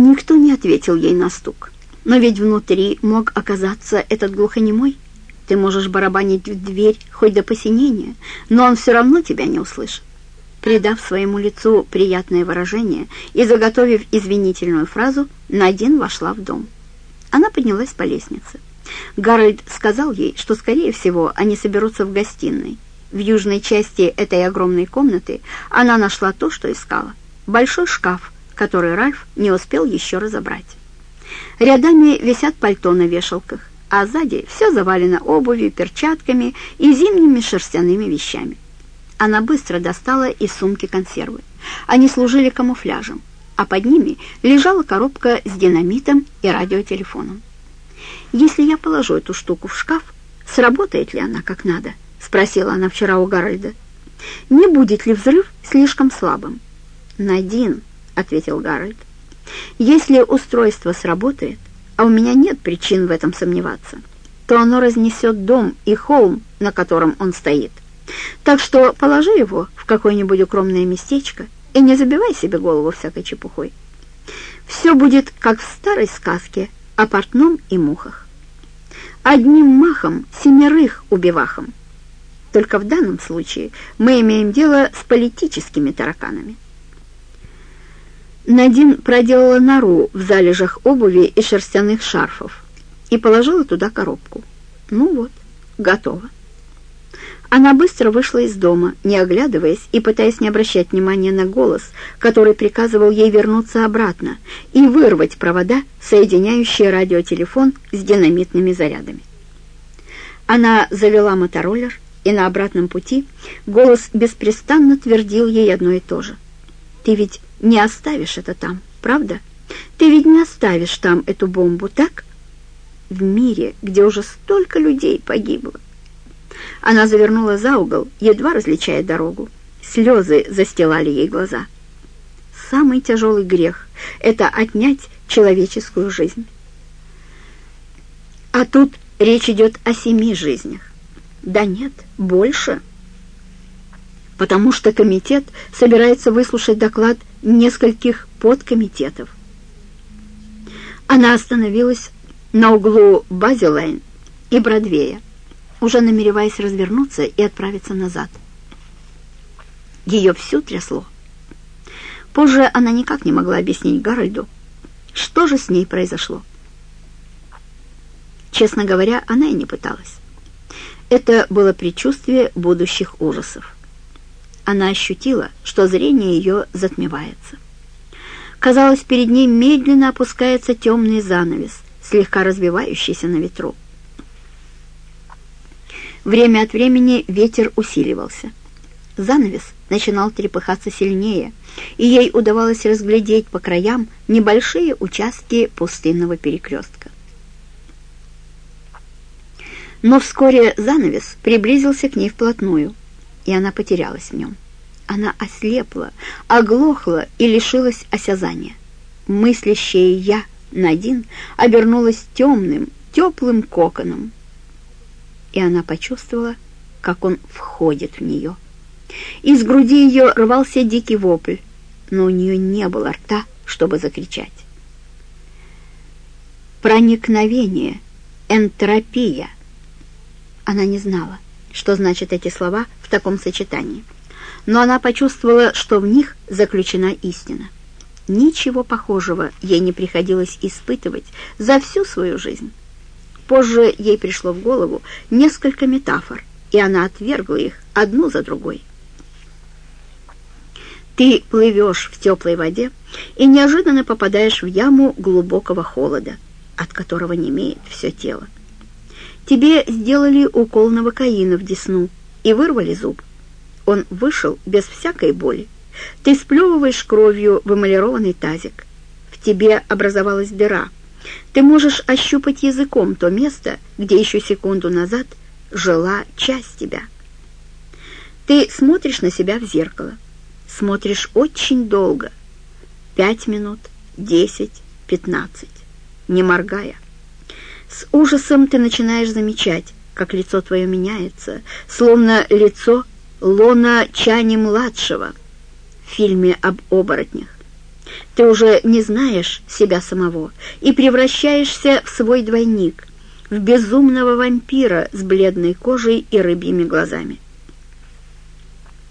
Никто не ответил ей на стук. Но ведь внутри мог оказаться этот глухонемой. Ты можешь барабанить в дверь хоть до посинения, но он все равно тебя не услышит. Придав своему лицу приятное выражение и заготовив извинительную фразу, Надин вошла в дом. Она поднялась по лестнице. Гарольд сказал ей, что, скорее всего, они соберутся в гостиной. В южной части этой огромной комнаты она нашла то, что искала. Большой шкаф, который Ральф не успел еще разобрать. Рядами висят пальто на вешалках, а сзади все завалено обувью, перчатками и зимними шерстяными вещами. Она быстро достала из сумки консервы. Они служили камуфляжем, а под ними лежала коробка с динамитом и радиотелефоном. «Если я положу эту штуку в шкаф, сработает ли она как надо?» — спросила она вчера у Гарольда. «Не будет ли взрыв слишком слабым?» «Надин», — ответил Гарольд. «Если устройство сработает, а у меня нет причин в этом сомневаться, то оно разнесет дом и холм, на котором он стоит. Так что положи его в какое-нибудь укромное местечко и не забивай себе голову всякой чепухой. Все будет, как в старой сказке о портном и мухах. Одним махом семерых убивахом. Только в данном случае мы имеем дело с политическими тараканами. Надин проделала нору в залежах обуви и шерстяных шарфов и положила туда коробку. Ну вот, готово. Она быстро вышла из дома, не оглядываясь и пытаясь не обращать внимания на голос, который приказывал ей вернуться обратно и вырвать провода, соединяющие радиотелефон с динамитными зарядами. Она завела мотороллер, и на обратном пути голос беспрестанно твердил ей одно и то же. «Ты ведь не оставишь это там, правда? Ты ведь не оставишь там эту бомбу, так? В мире, где уже столько людей погибло». Она завернула за угол, едва различая дорогу. Слезы застилали ей глаза. Самый тяжелый грех — это отнять человеческую жизнь. А тут речь идет о семи жизнях. Да нет, больше. Потому что комитет собирается выслушать доклад нескольких подкомитетов. Она остановилась на углу Базилайн и Бродвея, уже намереваясь развернуться и отправиться назад. Ее всю трясло. Позже она никак не могла объяснить Гарольду, что же с ней произошло. Честно говоря, она и не пыталась. Это было предчувствие будущих ужасов. Она ощутила, что зрение ее затмевается. Казалось, перед ней медленно опускается темный занавес, слегка развивающийся на ветру. Время от времени ветер усиливался. Занавес начинал трепыхаться сильнее, и ей удавалось разглядеть по краям небольшие участки пустынного перекрестка. Но вскоре занавес приблизился к ней вплотную, и она потерялась в нем. Она ослепла, оглохла и лишилась осязания. Мыслящее «я» Надин обернулась темным, теплым коконом, и она почувствовала, как он входит в нее. Из груди ее рвался дикий вопль, но у нее не было рта, чтобы закричать. Проникновение, энтропия — она не знала, что значат эти слова в таком сочетании, но она почувствовала, что в них заключена истина. Ничего похожего ей не приходилось испытывать за всю свою жизнь. Позже ей пришло в голову несколько метафор, и она отвергла их одну за другой. Ты плывешь в теплой воде и неожиданно попадаешь в яму глубокого холода, от которого немеет все тело. Тебе сделали укол новокаина в десну и вырвали зуб. Он вышел без всякой боли. Ты сплевываешь кровью в эмалированный тазик. В тебе образовалась дыра. Ты можешь ощупать языком то место, где еще секунду назад жила часть тебя. Ты смотришь на себя в зеркало. Смотришь очень долго. Пять минут, десять, пятнадцать, не моргая. С ужасом ты начинаешь замечать, как лицо твое меняется, словно лицо Лона Чани-младшего в фильме об оборотнях. Ты уже не знаешь себя самого и превращаешься в свой двойник, в безумного вампира с бледной кожей и рыбьими глазами.